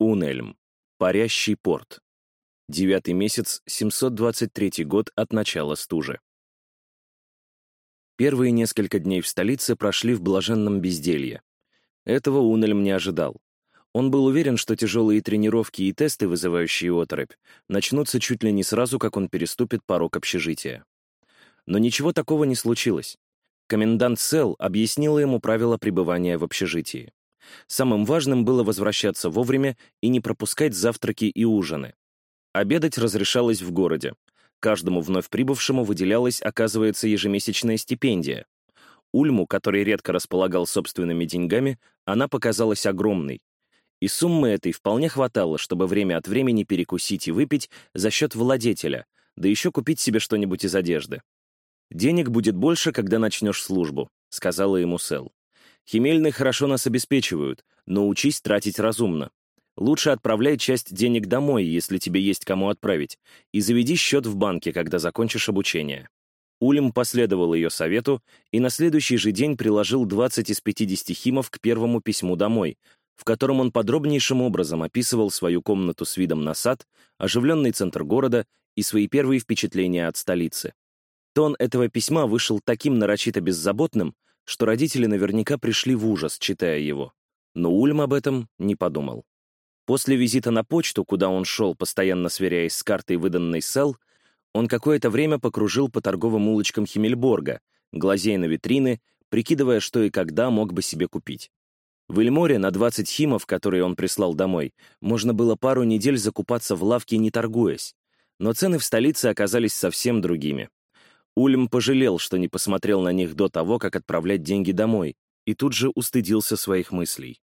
Унельм. Парящий порт. Девятый месяц, 723 год от начала стужи. Первые несколько дней в столице прошли в блаженном безделье. Этого Унельм не ожидал. Он был уверен, что тяжелые тренировки и тесты, вызывающие оторопь, начнутся чуть ли не сразу, как он переступит порог общежития. Но ничего такого не случилось. Комендант Сел объяснила ему правила пребывания в общежитии. Самым важным было возвращаться вовремя и не пропускать завтраки и ужины. Обедать разрешалось в городе. Каждому вновь прибывшему выделялась, оказывается, ежемесячная стипендия. Ульму, который редко располагал собственными деньгами, она показалась огромной. И суммы этой вполне хватало, чтобы время от времени перекусить и выпить за счет владетеля, да еще купить себе что-нибудь из одежды. «Денег будет больше, когда начнешь службу», — сказала ему Сэл. Химельные хорошо нас обеспечивают, но учись тратить разумно. Лучше отправляй часть денег домой, если тебе есть кому отправить, и заведи счет в банке, когда закончишь обучение». Улем последовал ее совету и на следующий же день приложил 20 из 50 химов к первому письму домой, в котором он подробнейшим образом описывал свою комнату с видом на сад, оживленный центр города и свои первые впечатления от столицы. Тон этого письма вышел таким нарочито беззаботным, что родители наверняка пришли в ужас, читая его. Но Ульм об этом не подумал. После визита на почту, куда он шел, постоянно сверяясь с картой, выданной Сел, он какое-то время покружил по торговым улочкам Химмельборга, глазея на витрины, прикидывая, что и когда мог бы себе купить. В Эльморе на 20 химов, которые он прислал домой, можно было пару недель закупаться в лавке, не торгуясь. Но цены в столице оказались совсем другими. Ульм пожалел, что не посмотрел на них до того, как отправлять деньги домой, и тут же устыдился своих мыслей.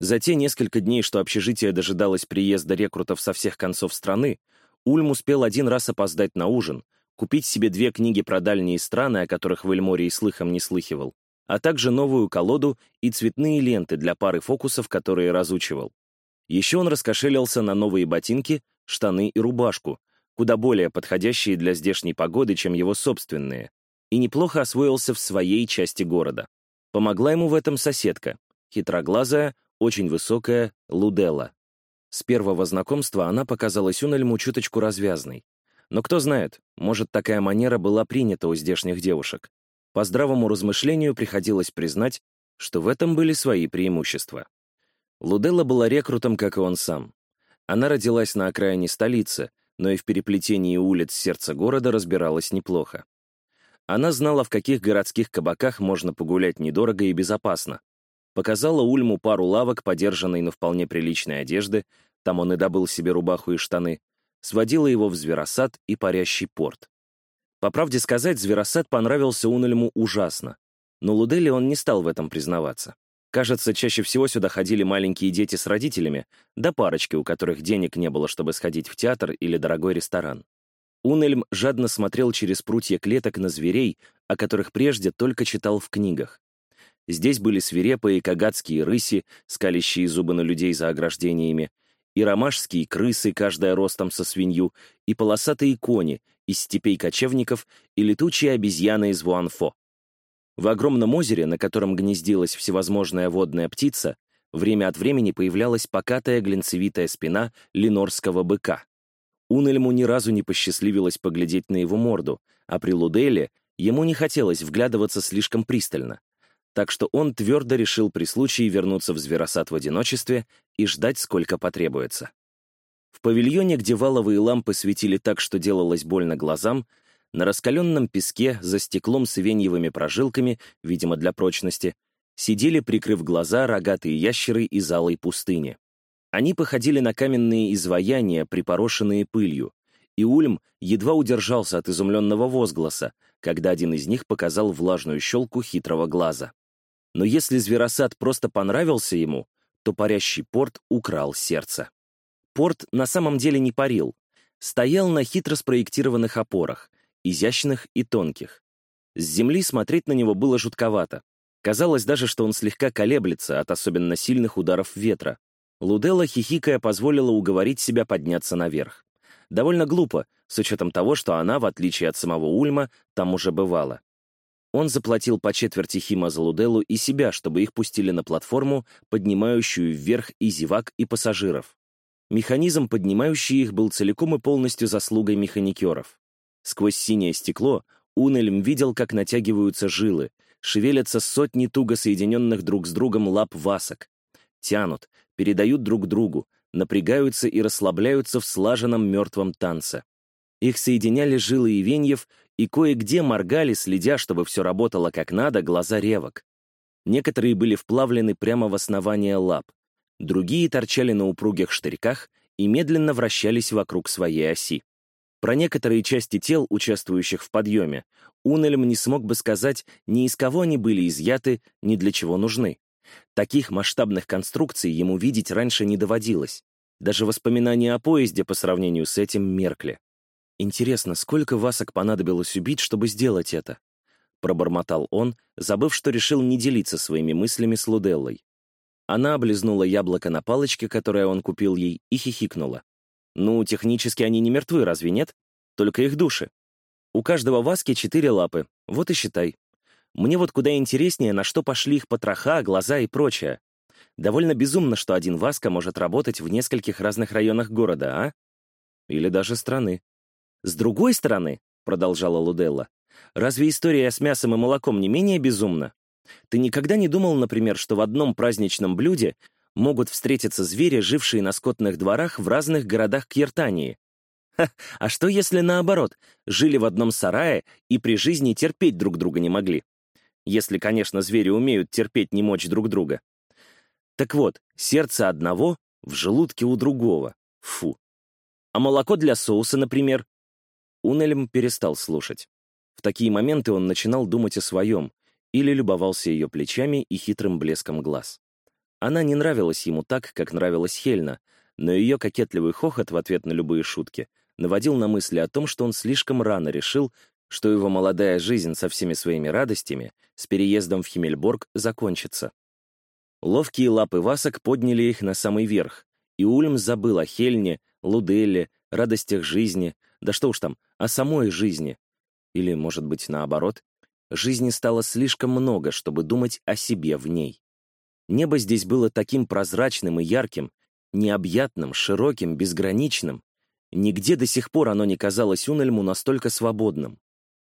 За те несколько дней, что общежитие дожидалось приезда рекрутов со всех концов страны, Ульм успел один раз опоздать на ужин, купить себе две книги про дальние страны, о которых в Эльморе и слыхом не слыхивал, а также новую колоду и цветные ленты для пары фокусов, которые разучивал. Еще он раскошелился на новые ботинки, штаны и рубашку, куда более подходящие для здешней погоды, чем его собственные, и неплохо освоился в своей части города. Помогла ему в этом соседка, хитроглазая, очень высокая Луделла. С первого знакомства она показалась Унельму чуточку развязной. Но кто знает, может, такая манера была принята у здешних девушек. По здравому размышлению приходилось признать, что в этом были свои преимущества. Луделла была рекрутом, как и он сам. Она родилась на окраине столицы, но и в переплетении улиц сердца города разбиралась неплохо. Она знала, в каких городских кабаках можно погулять недорого и безопасно. Показала Ульму пару лавок, подержанной, но вполне приличной одежды, там он и добыл себе рубаху и штаны, сводила его в зверосад и парящий порт. По правде сказать, зверосад понравился Унельму ужасно, но Лудели он не стал в этом признаваться. Кажется, чаще всего сюда ходили маленькие дети с родителями, да парочки, у которых денег не было, чтобы сходить в театр или дорогой ресторан. Унельм жадно смотрел через прутья клеток на зверей, о которых прежде только читал в книгах. Здесь были свирепые кагатские рыси, скалящие зубы на людей за ограждениями, и ромашские крысы, каждая ростом со свинью, и полосатые кони из степей кочевников, и летучие обезьяны из Вуанфо. В огромном озере, на котором гнездилась всевозможная водная птица, время от времени появлялась покатая глинцевитая спина ленорского быка. Унельму ни разу не посчастливилось поглядеть на его морду, а при Луделе ему не хотелось вглядываться слишком пристально. Так что он твердо решил при случае вернуться в зверосад в одиночестве и ждать, сколько потребуется. В павильоне, где валовые лампы светили так, что делалось больно глазам, на раскаленном песке, за стеклом с веньевыми прожилками, видимо, для прочности, сидели, прикрыв глаза, рогатые ящеры из алой пустыни. Они походили на каменные изваяния, припорошенные пылью, и Ульм едва удержался от изумленного возгласа, когда один из них показал влажную щелку хитрого глаза. Но если зверосад просто понравился ему, то парящий порт украл сердце. Порт на самом деле не парил, стоял на хитро спроектированных опорах — изящных и тонких. С земли смотреть на него было жутковато. Казалось даже, что он слегка колеблется от особенно сильных ударов ветра. Луделла, хихикая, позволила уговорить себя подняться наверх. Довольно глупо, с учетом того, что она, в отличие от самого Ульма, там уже бывала. Он заплатил по четверти хима за Луделу и себя, чтобы их пустили на платформу, поднимающую вверх и зевак, и пассажиров. Механизм, поднимающий их, был целиком и полностью заслугой механикеров. Сквозь синее стекло Унельм видел, как натягиваются жилы, шевелятся сотни туго соединенных друг с другом лап васок. Тянут, передают друг другу, напрягаются и расслабляются в слаженном мертвом танце. Их соединяли жилы и веньев, и кое-где моргали, следя, чтобы все работало как надо, глаза ревок. Некоторые были вплавлены прямо в основание лап, другие торчали на упругих штырьках и медленно вращались вокруг своей оси. Про некоторые части тел, участвующих в подъеме, Унельм не смог бы сказать ни из кого они были изъяты, ни для чего нужны. Таких масштабных конструкций ему видеть раньше не доводилось. Даже воспоминания о поезде по сравнению с этим меркли. Интересно, сколько васок понадобилось убить, чтобы сделать это? Пробормотал он, забыв, что решил не делиться своими мыслями с Луделлой. Она облизнула яблоко на палочке, которое он купил ей, и хихикнула. Ну, технически они не мертвы, разве нет? Только их души. У каждого васки четыре лапы, вот и считай. Мне вот куда интереснее, на что пошли их потроха, глаза и прочее. Довольно безумно, что один васка может работать в нескольких разных районах города, а? Или даже страны. С другой стороны, продолжала Луделла, разве история с мясом и молоком не менее безумна? Ты никогда не думал, например, что в одном праздничном блюде могут встретиться звери, жившие на скотных дворах в разных городах Кьертании? Ха, а что если наоборот, жили в одном сарае и при жизни терпеть друг друга не могли? Если, конечно, звери умеют терпеть немочь друг друга. Так вот, сердце одного в желудке у другого. Фу. А молоко для соуса, например, Унельм перестал слушать. В такие моменты он начинал думать о своем или любовался ее плечами и хитрым блеском глаз. Она не нравилась ему так, как нравилась Хельна, но ее кокетливый хохот в ответ на любые шутки наводил на мысли о том, что он слишком рано решил, что его молодая жизнь со всеми своими радостями с переездом в Химмельборг закончится. Ловкие лапы Васок подняли их на самый верх, и Ульм забыл о Хельне, Луделле, радостях жизни, да что уж там, о самой жизни. Или, может быть, наоборот, жизни стало слишком много, чтобы думать о себе в ней. Небо здесь было таким прозрачным и ярким, необъятным, широким, безграничным. Нигде до сих пор оно не казалось Унельму настолько свободным.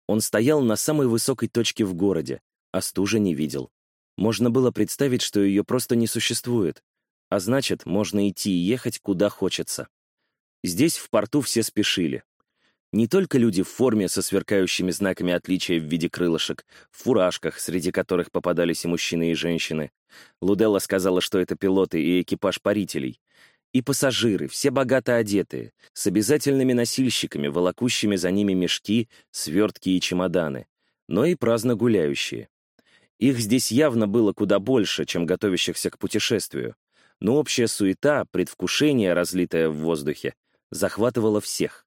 Он стоял на самой высокой точке в городе, а стужи не видел. Можно было представить, что ее просто не существует, а значит, можно идти и ехать, куда хочется. Здесь, в порту, все спешили. Не только люди в форме со сверкающими знаками отличия в виде крылышек, в фуражках, среди которых попадались и мужчины, и женщины. Луделла сказала, что это пилоты и экипаж парителей. И пассажиры, все богато одетые, с обязательными носильщиками, волокущими за ними мешки, свертки и чемоданы, но и праздно гуляющие. Их здесь явно было куда больше, чем готовящихся к путешествию, но общая суета, предвкушение, разлитое в воздухе, захватывала всех.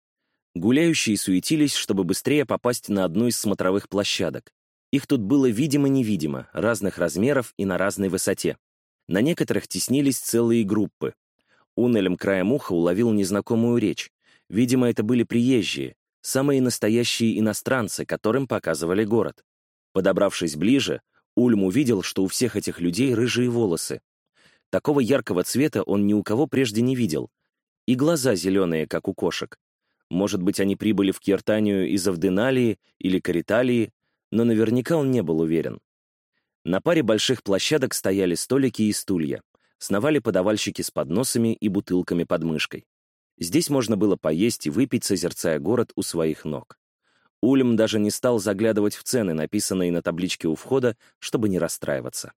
Гуляющие суетились, чтобы быстрее попасть на одну из смотровых площадок. Их тут было видимо-невидимо, разных размеров и на разной высоте. На некоторых теснились целые группы. Унелем краем уха уловил незнакомую речь. Видимо, это были приезжие, самые настоящие иностранцы, которым показывали город. Подобравшись ближе, Ульм увидел, что у всех этих людей рыжие волосы. Такого яркого цвета он ни у кого прежде не видел. И глаза зеленые, как у кошек. Может быть, они прибыли в Киртанию из Авденалии или Кариталии, но наверняка он не был уверен. На паре больших площадок стояли столики и стулья, сновали подавальщики с подносами и бутылками под мышкой. Здесь можно было поесть и выпить, созерцая город у своих ног. Ульм даже не стал заглядывать в цены, написанные на табличке у входа, чтобы не расстраиваться.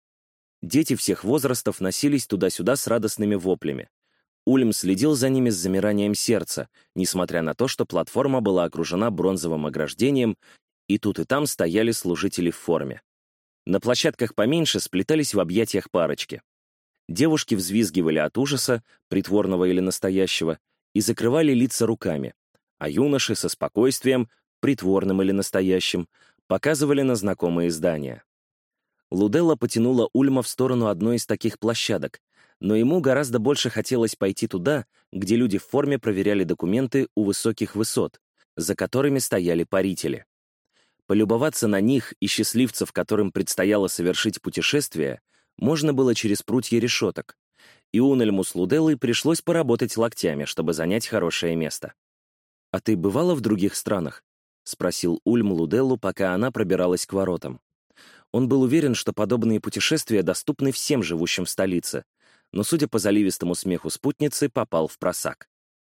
Дети всех возрастов носились туда-сюда с радостными воплями. Ульм следил за ними с замиранием сердца, несмотря на то, что платформа была окружена бронзовым ограждением, и тут и там стояли служители в форме. На площадках поменьше сплетались в объятиях парочки. Девушки взвизгивали от ужаса, притворного или настоящего, и закрывали лица руками, а юноши со спокойствием, притворным или настоящим, показывали на знакомые здания. Луделла потянула Ульма в сторону одной из таких площадок, но ему гораздо больше хотелось пойти туда, где люди в форме проверяли документы у высоких высот, за которыми стояли парители. Полюбоваться на них и счастливцев, которым предстояло совершить путешествие, можно было через прутья решеток, и Унельму с Луделлой пришлось поработать локтями, чтобы занять хорошее место. «А ты бывала в других странах?» — спросил Ульм Луделлу, пока она пробиралась к воротам. Он был уверен, что подобные путешествия доступны всем живущим в столице, но, судя по заливистому смеху спутницы, попал в просак.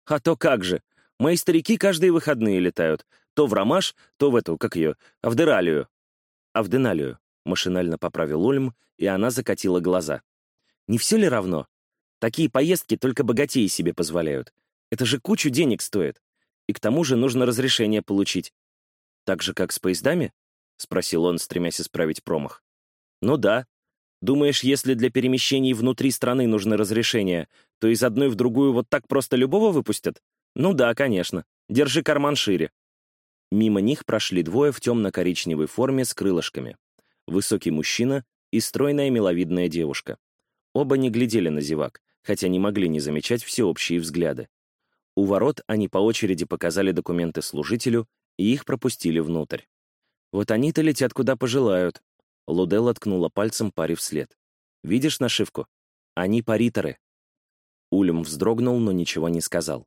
«А то как же! Мои старики каждые выходные летают. То в Ромаш, то в эту, как ее, Авдералию». «Авденалию», — машинально поправил Ульм, и она закатила глаза. «Не все ли равно? Такие поездки только богатеи себе позволяют. Это же кучу денег стоит. И к тому же нужно разрешение получить. Так же, как с поездами?» — спросил он, стремясь исправить промах. «Ну да. Думаешь, если для перемещений внутри страны нужно разрешение, то из одной в другую вот так просто любого выпустят? Ну да, конечно. Держи карман шире». Мимо них прошли двое в темно-коричневой форме с крылышками. Высокий мужчина и стройная миловидная девушка. Оба не глядели на зевак, хотя не могли не замечать всеобщие взгляды. У ворот они по очереди показали документы служителю, и их пропустили внутрь. «Вот они-то летят куда пожелают», — Лудел ткнула пальцем паре вслед. «Видишь нашивку? Они париторы». Ульм вздрогнул, но ничего не сказал.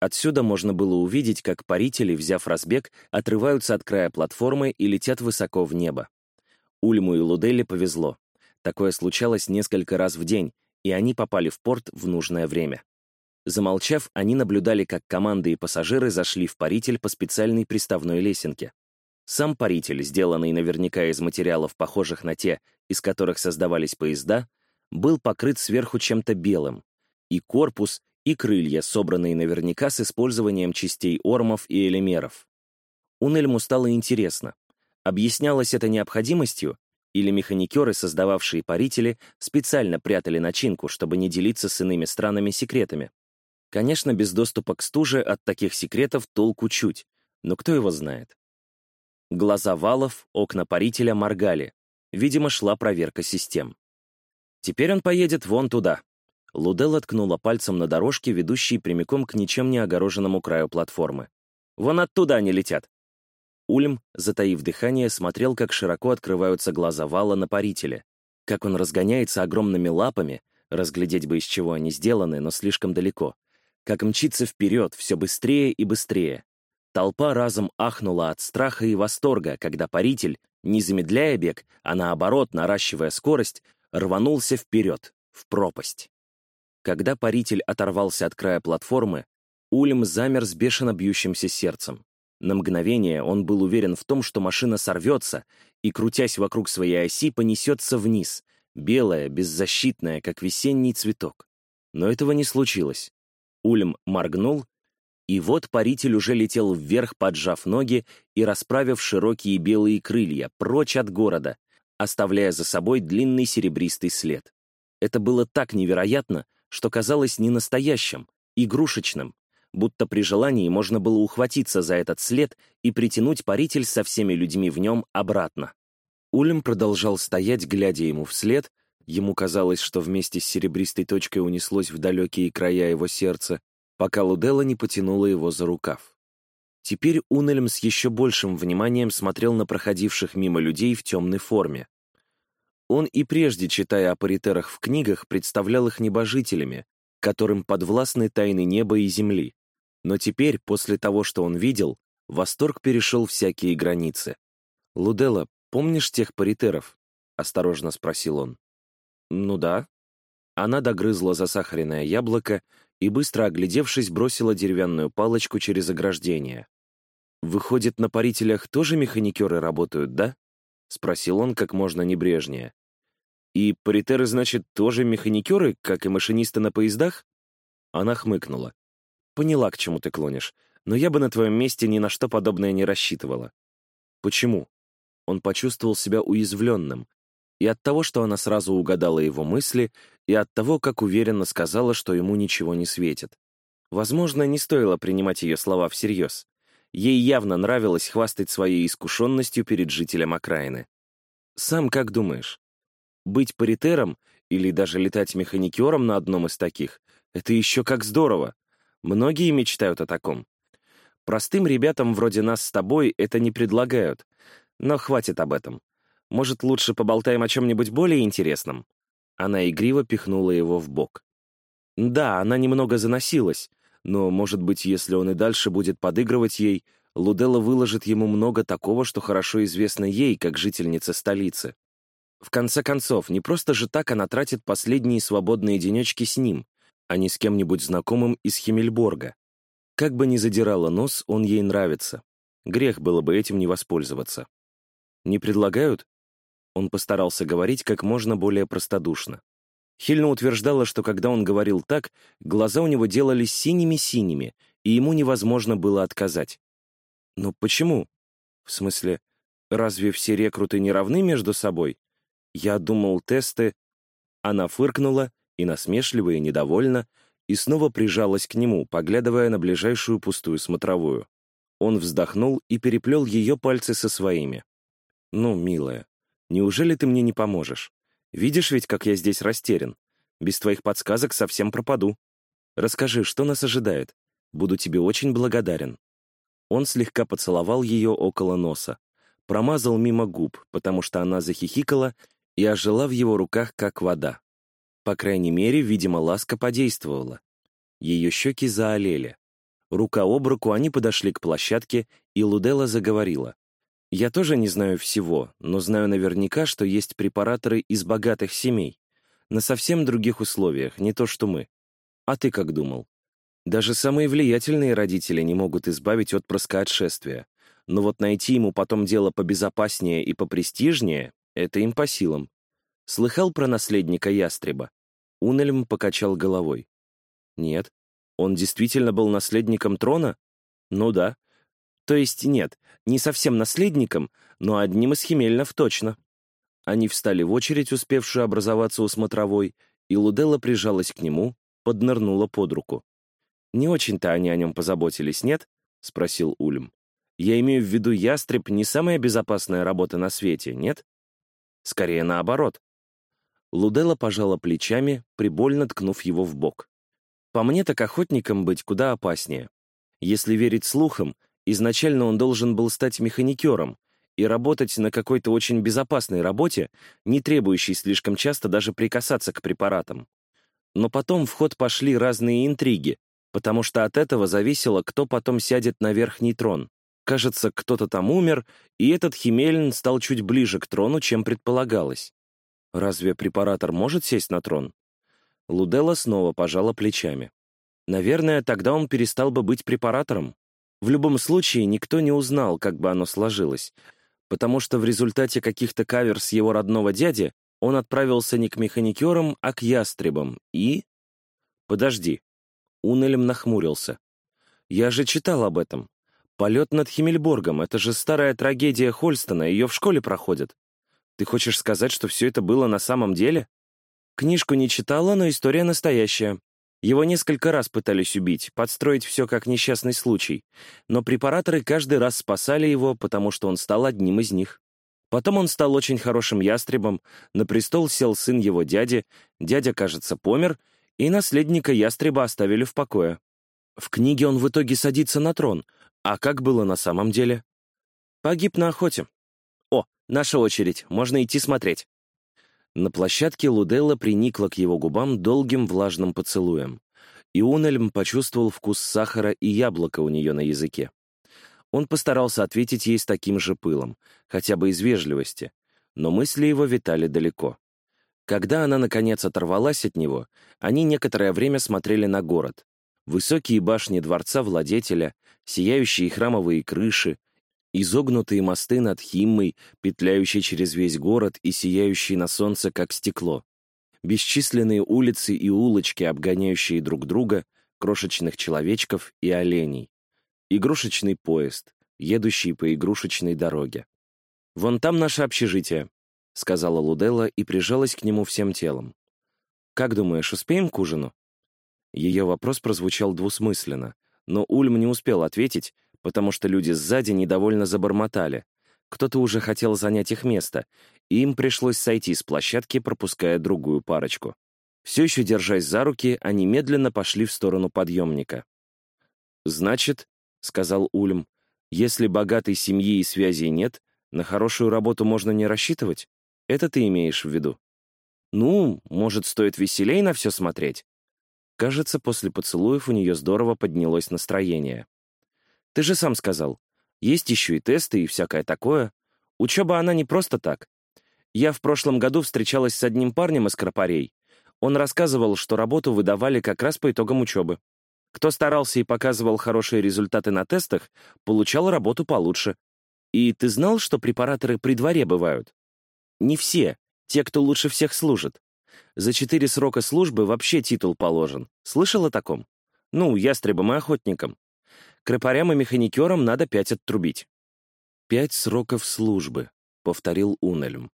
Отсюда можно было увидеть, как парители, взяв разбег, отрываются от края платформы и летят высоко в небо. Ульму и Луделе повезло. Такое случалось несколько раз в день, и они попали в порт в нужное время. Замолчав, они наблюдали, как команды и пассажиры зашли в паритель по специальной приставной лесенке. Сам паритель, сделанный наверняка из материалов, похожих на те, из которых создавались поезда, был покрыт сверху чем-то белым. И корпус, и крылья, собранные наверняка с использованием частей ормов и элемеров. Унельму стало интересно, объяснялось это необходимостью или механикеры, создававшие парители, специально прятали начинку, чтобы не делиться с иными странами секретами. Конечно, без доступа к стуже от таких секретов толку чуть, но кто его знает. Глаза валов, окна парителя моргали. Видимо, шла проверка систем. Теперь он поедет вон туда. Лудел ткнула пальцем на дорожке, ведущей прямиком к ничем не огороженному краю платформы. Вон оттуда они летят. Ульм, затаив дыхание, смотрел, как широко открываются глаза вала на парителе, как он разгоняется огромными лапами, разглядеть бы, из чего они сделаны, но слишком далеко, как мчится вперед все быстрее и быстрее. Толпа разом ахнула от страха и восторга, когда паритель, не замедляя бег, а наоборот, наращивая скорость, рванулся вперед, в пропасть. Когда паритель оторвался от края платформы, Ульм замер с бешено бьющимся сердцем. На мгновение он был уверен в том, что машина сорвется и, крутясь вокруг своей оси, понесется вниз, белая, беззащитная, как весенний цветок. Но этого не случилось. Ульм моргнул, и вот паритель уже летел вверх, поджав ноги и расправив широкие белые крылья, прочь от города, оставляя за собой длинный серебристый след. Это было так невероятно, что казалось не настоящим, игрушечным, будто при желании можно было ухватиться за этот след и притянуть паритель со всеми людьми в нем обратно. Улем продолжал стоять, глядя ему вслед, ему казалось, что вместе с серебристой точкой унеслось в далекие края его сердца, пока Лудела не потянула его за рукав. Теперь Унельм с еще большим вниманием смотрел на проходивших мимо людей в темной форме. Он и прежде, читая о паритерах в книгах, представлял их небожителями, которым подвластны тайны неба и земли. Но теперь, после того, что он видел, восторг перешел всякие границы. «Лудела, помнишь тех паритеров?» — осторожно спросил он. «Ну да». Она догрызла засахаренное яблоко и, быстро оглядевшись, бросила деревянную палочку через ограждение. «Выходит, на парителях тоже механикеры работают, да?» — спросил он как можно небрежнее. «И паритеры, значит, тоже механикеры, как и машинисты на поездах?» Она хмыкнула. Поняла, к чему ты клонишь, но я бы на твоем месте ни на что подобное не рассчитывала. Почему? Он почувствовал себя уязвленным. И от того, что она сразу угадала его мысли, и от того, как уверенно сказала, что ему ничего не светит. Возможно, не стоило принимать ее слова всерьез. Ей явно нравилось хвастать своей искушенностью перед жителем окраины. Сам как думаешь? Быть паритером или даже летать механикером на одном из таких — это еще как здорово. Многие мечтают о таком. Простым ребятам вроде нас с тобой это не предлагают. Но хватит об этом. Может, лучше поболтаем о чем-нибудь более интересном?» Она игриво пихнула его в бок. Да, она немного заносилась, но, может быть, если он и дальше будет подыгрывать ей, Луделла выложит ему много такого, что хорошо известно ей, как жительнице столицы. В конце концов, не просто же так она тратит последние свободные денечки с ним, а не с кем-нибудь знакомым из Химмельборга. Как бы ни задирала нос, он ей нравится. Грех было бы этим не воспользоваться. «Не предлагают?» Он постарался говорить как можно более простодушно. Хильна утверждала, что когда он говорил так, глаза у него делались синими-синими, и ему невозможно было отказать. «Но почему? В смысле, разве все рекруты не равны между собой? Я думал, тесты...» Она фыркнула, и насмешливо, и недовольна, и снова прижалась к нему, поглядывая на ближайшую пустую смотровую. Он вздохнул и переплел ее пальцы со своими. «Ну, милая, неужели ты мне не поможешь? Видишь ведь, как я здесь растерян. Без твоих подсказок совсем пропаду. Расскажи, что нас ожидает. Буду тебе очень благодарен». Он слегка поцеловал ее около носа, промазал мимо губ, потому что она захихикала и ожила в его руках, как вода. По крайней мере, видимо, ласка подействовала. Ее щеки заолели. Рука об руку они подошли к площадке, и Лудела заговорила. Я тоже не знаю всего, но знаю наверняка, что есть препараторы из богатых семей. На совсем других условиях, не то что мы. А ты как думал? Даже самые влиятельные родители не могут избавить отпрыска от шествия. Но вот найти ему потом дело побезопаснее и попрестижнее — это им по силам. Слыхал про наследника ястреба? Унельм покачал головой. Нет. Он действительно был наследником трона? Ну да. То есть нет, не совсем наследником, но одним из химельнов точно. Они встали в очередь, успевшую образоваться у смотровой, и Луделла прижалась к нему, поднырнула под руку. «Не очень-то они о нем позаботились, нет?» — спросил Ульм. «Я имею в виду, ястреб — не самая безопасная работа на свете, нет?» «Скорее наоборот». Луделла пожала плечами, прибольно ткнув его в бок. «По мне так охотникам быть куда опаснее. Если верить слухам, Изначально он должен был стать механикером и работать на какой-то очень безопасной работе, не требующей слишком часто даже прикасаться к препаратам. Но потом в ход пошли разные интриги, потому что от этого зависело, кто потом сядет на верхний трон. Кажется, кто-то там умер, и этот Химельн стал чуть ближе к трону, чем предполагалось. Разве препаратор может сесть на трон? Лудела снова пожала плечами. Наверное, тогда он перестал бы быть препаратором. В любом случае, никто не узнал, как бы оно сложилось, потому что в результате каких-то каверс его родного дяди он отправился не к механикерам, а к ястребам, и... Подожди. Унелем нахмурился. Я же читал об этом. Полет над Химмельборгом — это же старая трагедия Хольстона, ее в школе проходят. Ты хочешь сказать, что все это было на самом деле? Книжку не читала, но история настоящая. Его несколько раз пытались убить, подстроить все как несчастный случай, но препараторы каждый раз спасали его, потому что он стал одним из них. Потом он стал очень хорошим ястребом, на престол сел сын его дяди, дядя, кажется, помер, и наследника ястреба оставили в покое. В книге он в итоге садится на трон, а как было на самом деле? Погиб на охоте. О, наша очередь, можно идти смотреть. На площадке Луделла приникла к его губам долгим влажным поцелуем, и Унельм почувствовал вкус сахара и яблока у нее на языке. Он постарался ответить ей с таким же пылом, хотя бы из вежливости, но мысли его витали далеко. Когда она, наконец, оторвалась от него, они некоторое время смотрели на город. Высокие башни дворца владетеля, сияющие храмовые крыши, Изогнутые мосты над Химмой, петляющие через весь город и сияющие на солнце, как стекло. Бесчисленные улицы и улочки, обгоняющие друг друга, крошечных человечков и оленей. Игрушечный поезд, едущий по игрушечной дороге. «Вон там наше общежитие», — сказала Луделла и прижалась к нему всем телом. «Как думаешь, успеем к ужину?» Ее вопрос прозвучал двусмысленно, но Ульм не успел ответить, потому что люди сзади недовольно забормотали. Кто-то уже хотел занять их место, и им пришлось сойти с площадки, пропуская другую парочку. Все еще держась за руки, они медленно пошли в сторону подъемника. «Значит, — сказал Ульм. «Если богатой семьи и связей нет, на хорошую работу можно не рассчитывать. Это ты имеешь в виду?» «Ну, может, стоит веселей на все смотреть?» Кажется, после поцелуев у нее здорово поднялось настроение. «Ты же сам сказал, есть еще и тесты и всякое такое. Учеба она не просто так. Я в прошлом году встречалась с одним парнем из Кропарей. Он рассказывал, что работу выдавали как раз по итогам учебы. Кто старался и показывал хорошие результаты на тестах, получал работу получше. И ты знал, что препараторы при дворе бывают? Не все, те, кто лучше всех служит. За четыре срока службы вообще титул положен. Слышал о таком? Ну, ястребам и охотникам. Крепарям и механикерам надо пять оттрубить. «Пять сроков службы», — повторил Унельм.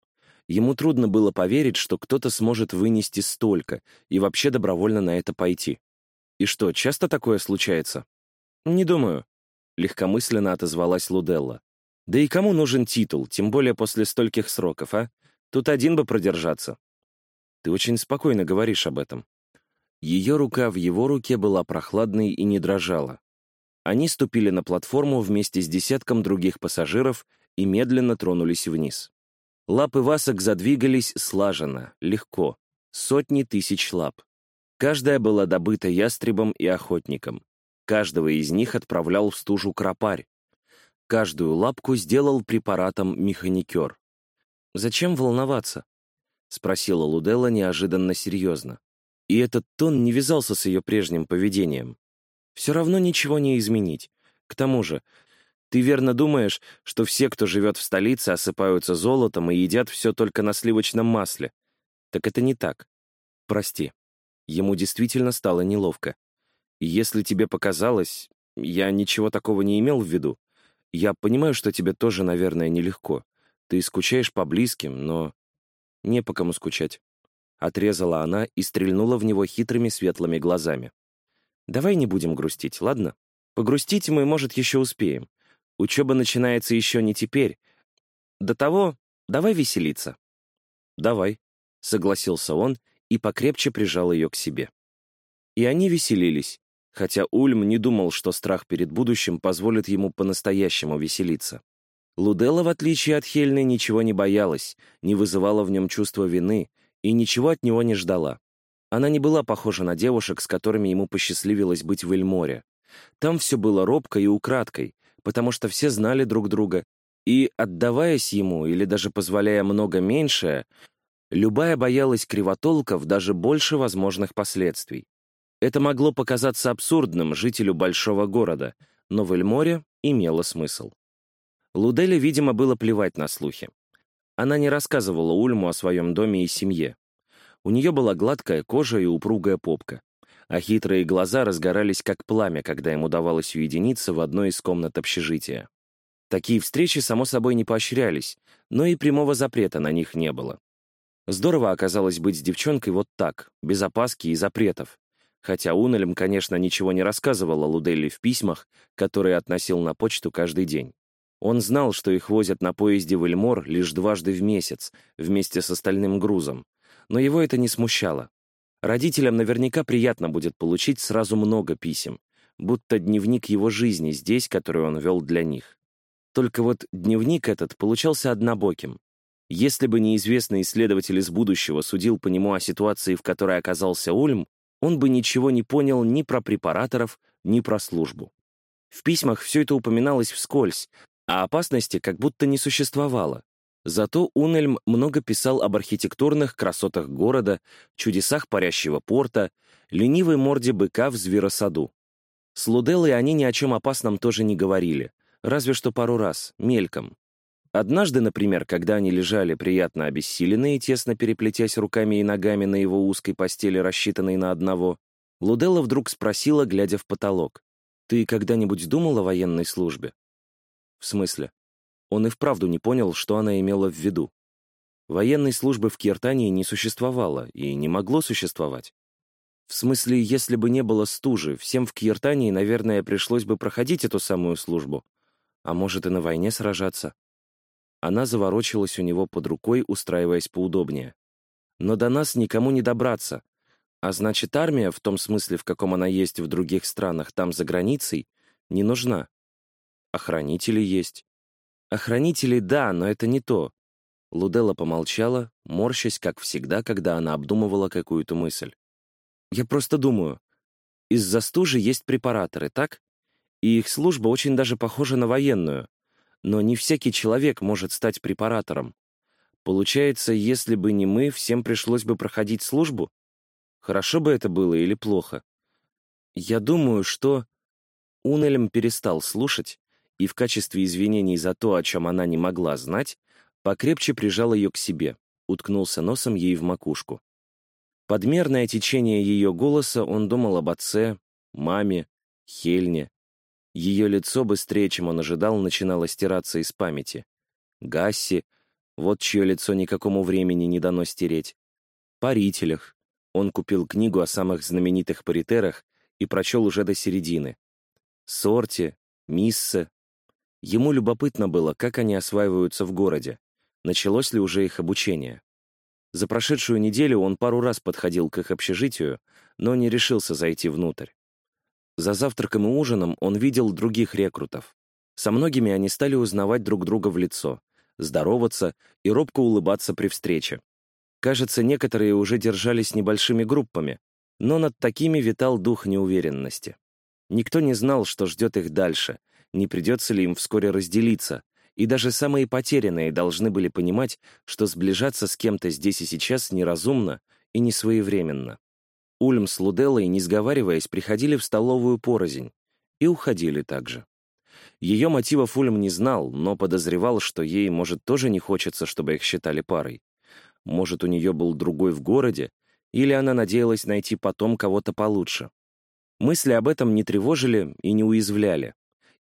Ему трудно было поверить, что кто-то сможет вынести столько и вообще добровольно на это пойти. И что, часто такое случается? Не думаю. Легкомысленно отозвалась Луделла. Да и кому нужен титул, тем более после стольких сроков, а? Тут один бы продержаться. Ты очень спокойно говоришь об этом. Ее рука в его руке была прохладной и не дрожала. Они ступили на платформу вместе с десятком других пассажиров и медленно тронулись вниз. Лапы васок задвигались слаженно, легко, сотни тысяч лап. Каждая была добыта ястребом и охотником. Каждого из них отправлял в стужу кропарь. Каждую лапку сделал препаратом механикер. «Зачем волноваться?» — спросила Луделла неожиданно серьезно. И этот тон не вязался с ее прежним поведением. «Все равно ничего не изменить. К тому же, ты верно думаешь, что все, кто живет в столице, осыпаются золотом и едят все только на сливочном масле. Так это не так. Прости. Ему действительно стало неловко. Если тебе показалось, я ничего такого не имел в виду. Я понимаю, что тебе тоже, наверное, нелегко. Ты скучаешь по близким, но... Не по кому скучать. Отрезала она и стрельнула в него хитрыми светлыми глазами. Давай не будем грустить, ладно? Погрустить мы, может, еще успеем. Учеба начинается еще не теперь. До того давай веселиться». «Давай», — согласился он и покрепче прижал ее к себе. И они веселились, хотя Ульм не думал, что страх перед будущим позволит ему по-настоящему веселиться. Луделла, в отличие от Хельны, ничего не боялась, не вызывала в нем чувства вины и ничего от него не ждала. Она не была похожа на девушек, с которыми ему посчастливилось быть в Эльморе. Там все было робко и украдкой, потому что все знали друг друга, и, отдаваясь ему или даже позволяя много меньшее, любая боялась кривотолков даже больше возможных последствий. Это могло показаться абсурдным жителю большого города, но в Эльморе имело смысл. Луделе, видимо, было плевать на слухи. Она не рассказывала Ульму о своем доме и семье. У нее была гладкая кожа и упругая попка а хитрые глаза разгорались как пламя, когда им удавалось уединиться в одной из комнат общежития. Такие встречи, само собой, не поощрялись, но и прямого запрета на них не было. Здорово оказалось быть с девчонкой вот так, без опаски и запретов. Хотя Унелем, конечно, ничего не рассказывал о Луделле в письмах, которые относил на почту каждый день. Он знал, что их возят на поезде в Эльмор лишь дважды в месяц, вместе с остальным грузом. Но его это не смущало. Родителям наверняка приятно будет получить сразу много писем, будто дневник его жизни здесь, который он вел для них. Только вот дневник этот получался однобоким. Если бы неизвестный исследователь из будущего судил по нему о ситуации, в которой оказался Ульм, он бы ничего не понял ни про препараторов, ни про службу. В письмах все это упоминалось вскользь, а опасности как будто не существовало. Зато Унельм много писал об архитектурных красотах города, чудесах парящего порта, ленивой морде быка в зверосаду. С Луделлой они ни о чем опасном тоже не говорили, разве что пару раз, мельком. Однажды, например, когда они лежали приятно обессиленные, тесно переплетясь руками и ногами на его узкой постели, рассчитанной на одного, Луделла вдруг спросила, глядя в потолок, «Ты когда-нибудь думал о военной службе?» «В смысле?» Он и вправду не понял, что она имела в виду. Военной службы в Киртании не существовало и не могло существовать. В смысле, если бы не было стужи, всем в Киртании, наверное, пришлось бы проходить эту самую службу. А может, и на войне сражаться. Она заворочилась у него под рукой, устраиваясь поудобнее. Но до нас никому не добраться. А значит, армия, в том смысле, в каком она есть в других странах, там за границей, не нужна. Охранители есть. Охранители, да, но это не то. Луделла помолчала, морщась, как всегда, когда она обдумывала какую-то мысль. Я просто думаю, из-за стужи есть препараторы, так? И их служба очень даже похожа на военную. Но не всякий человек может стать препаратором. Получается, если бы не мы, всем пришлось бы проходить службу? Хорошо бы это было или плохо? Я думаю, что... Унельм перестал слушать, и в качестве извинений за то, о чем она не могла знать, покрепче прижал ее к себе, уткнулся носом ей в макушку. Подмерное течение ее голоса он думал об отце, маме, Хельне. Ее лицо быстрее, чем он ожидал, начинало стираться из памяти. Гасси, вот чье лицо никакому времени не дано стереть. Парителях. Он купил книгу о самых знаменитых паритерах и прочел уже до середины. Сорте, Миссе. Ему любопытно было, как они осваиваются в городе. Началось ли уже их обучение. За прошедшую неделю он пару раз подходил к их общежитию, но не решился зайти внутрь. За завтраком и ужином он видел других рекрутов. Со многими они стали узнавать друг друга в лицо, здороваться и робко улыбаться при встрече. Кажется, некоторые уже держались небольшими группами, но над такими витал дух неуверенности. Никто не знал, что ждет их дальше, не придется ли им вскоре разделиться, и даже самые потерянные должны были понимать, что сближаться с кем-то здесь и сейчас неразумно и не своевременно. Ульм с Луделлой, не сговариваясь, приходили в столовую порознь и уходили также. Ее мотивов Ульм не знал, но подозревал, что ей, может, тоже не хочется, чтобы их считали парой. Может, у нее был другой в городе, или она надеялась найти потом кого-то получше. Мысли об этом не тревожили и не уязвляли.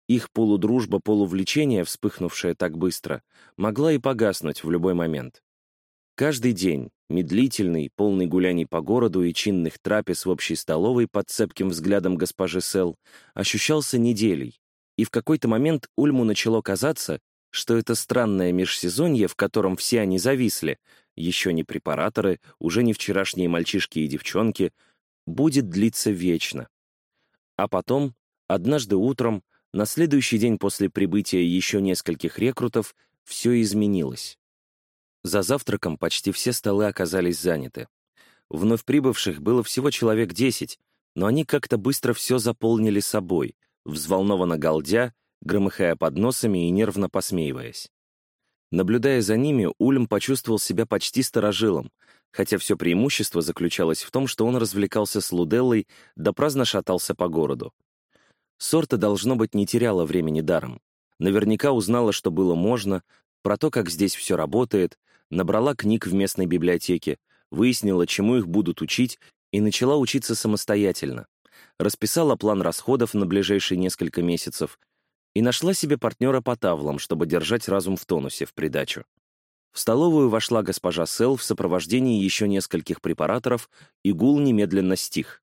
Их полудружба-полувлечение, вспыхнувшее так быстро, могла и погаснуть в любой момент. Каждый день, медлительный, полный гуляний по городу и чинных трапез в общей столовой под цепким взглядом госпожи Сел, ощущался неделей, и в какой-то момент Ульму начало казаться, что это странное межсезонье, в котором все они зависли, еще не препараторы, уже не вчерашние мальчишки и девчонки, будет длиться вечно. А потом, однажды утром, на следующий день после прибытия еще нескольких рекрутов, все изменилось. За завтраком почти все столы оказались заняты. Вновь прибывших было всего человек десять, но они как-то быстро все заполнили собой, взволнованно галдя, громыхая подносами и нервно посмеиваясь. Наблюдая за ними, Ульм почувствовал себя почти сторожилом, хотя все преимущество заключалось в том, что он развлекался с Луделлой, да праздно шатался по городу. Сорта, должно быть, не теряла времени даром. Наверняка узнала, что было можно, про то, как здесь все работает, набрала книг в местной библиотеке, выяснила, чему их будут учить, и начала учиться самостоятельно расписала план расходов на ближайшие несколько месяцев и нашла себе партнера по тавлам, чтобы держать разум в тонусе в придачу. В столовую вошла госпожа Сел в сопровождении еще нескольких препараторов, и гул немедленно стих.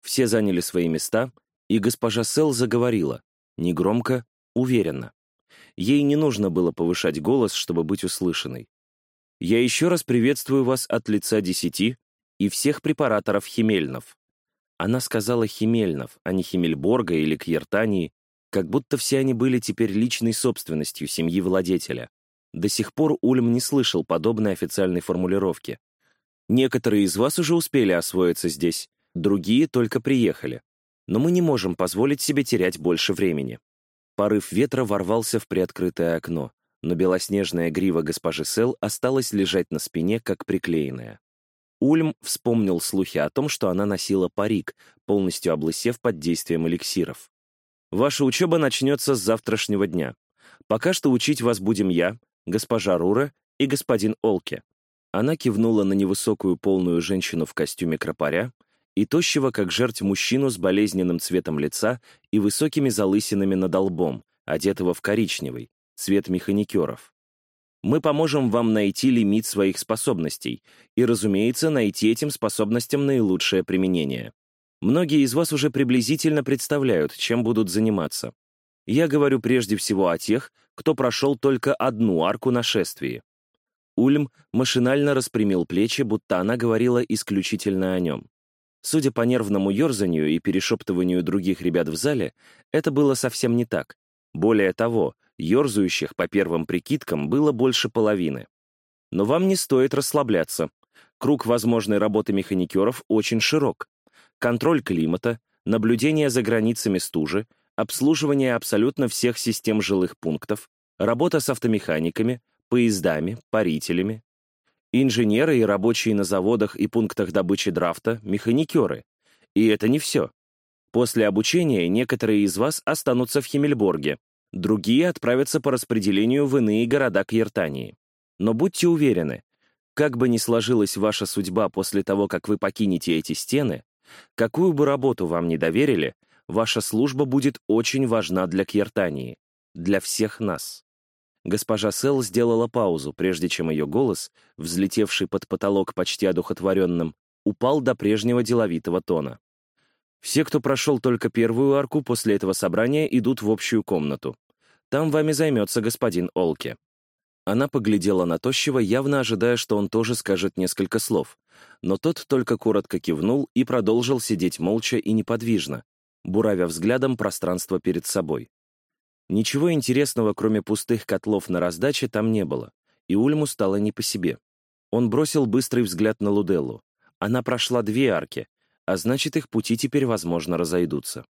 Все заняли свои места, и госпожа Сел заговорила, негромко, уверенно. Ей не нужно было повышать голос, чтобы быть услышанной. «Я еще раз приветствую вас от лица десяти и всех препараторов Химельнов. Она сказала Химельнов, а не Химельборга или Кьертании, как будто все они были теперь личной собственностью семьи владетеля. До сих пор Ульм не слышал подобной официальной формулировки. Некоторые из вас уже успели освоиться здесь, другие только приехали. Но мы не можем позволить себе терять больше времени. Порыв ветра ворвался в приоткрытое окно, но белоснежная грива госпожи Сел осталась лежать на спине, как приклеенная. Ульм вспомнил слухи о том, что она носила парик, полностью облысев под действием эликсиров. «Ваша учеба начнется с завтрашнего дня. Пока что учить вас будем я, госпожа Рура и господин Олке». Она кивнула на невысокую полную женщину в костюме кропаря и тощего, как жертв мужчину с болезненным цветом лица и высокими залысинами над лбом, одетого в коричневый, цвет механикеров. Мы поможем вам найти лимит своих способностей и, разумеется, найти этим способностям наилучшее применение. Многие из вас уже приблизительно представляют, чем будут заниматься. Я говорю прежде всего о тех, кто прошел только одну арку нашествия. Ульм машинально распрямил плечи, будто она говорила исключительно о нем. Судя по нервному ерзанию и перешептыванию других ребят в зале, это было совсем не так. Более того, ерзающих, по первым прикидкам, было больше половины. Но вам не стоит расслабляться. Круг возможной работы механикеров очень широк. Контроль климата, наблюдение за границами стужи, обслуживание абсолютно всех систем жилых пунктов, работа с автомеханиками, поездами, парителями. Инженеры и рабочие на заводах и пунктах добычи драфта — механикеры. И это не все. После обучения некоторые из вас останутся в Химмельборге, другие отправятся по распределению в иные города Кьертании. Но будьте уверены, как бы ни сложилась ваша судьба после того, как вы покинете эти стены, какую бы работу вам ни доверили, ваша служба будет очень важна для Кьертании, для всех нас. Госпожа Сел сделала паузу, прежде чем ее голос, взлетевший под потолок почти одухотворенным, упал до прежнего деловитого тона. Все, кто прошел только первую арку после этого собрания, идут в общую комнату. Там вами займется господин Олке. Она поглядела на Тощего, явно ожидая, что он тоже скажет несколько слов. Но тот только коротко кивнул и продолжил сидеть молча и неподвижно, буравя взглядом пространство перед собой. Ничего интересного, кроме пустых котлов на раздаче, там не было, и Ульму стало не по себе. Он бросил быстрый взгляд на Луделлу. Она прошла две арки, а значит, их пути теперь, возможно, разойдутся.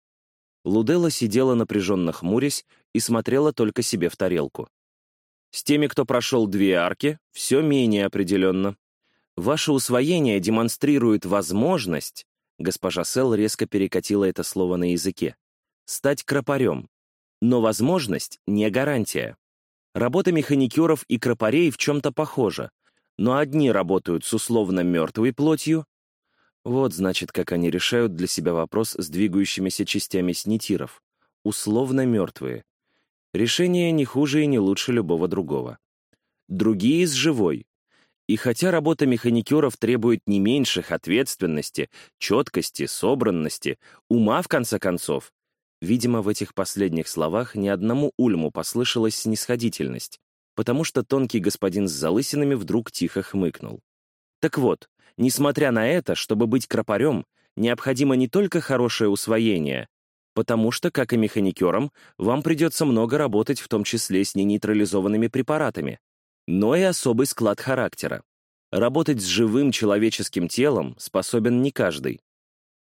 Луделла сидела напряженно хмурясь и смотрела только себе в тарелку. С теми, кто прошел две арки, все менее определенно. Ваше усвоение демонстрирует возможность, госпожа Сел резко перекатила это слово на языке, стать кропарем. Но возможность — не гарантия. Работа механикеров и кропарей в чем-то похожа, но одни работают с условно мертвой плотью, вот, значит, как они решают для себя вопрос с двигающимися частями снитиров. Условно мертвые. Решение не хуже и не лучше любого другого. Другие с живой. И хотя работа механикеров требует не меньших ответственности, четкости, собранности, ума, в конце концов, видимо, в этих последних словах ни одному ульму послышалась снисходительность, потому что тонкий господин с залысинами вдруг тихо хмыкнул. Так вот, несмотря на это, чтобы быть кропарем, необходимо не только хорошее усвоение, потому что, как и механикерам, вам придется много работать, в том числе с ненейтрализованными препаратами, но и особый склад характера. Работать с живым человеческим телом способен не каждый.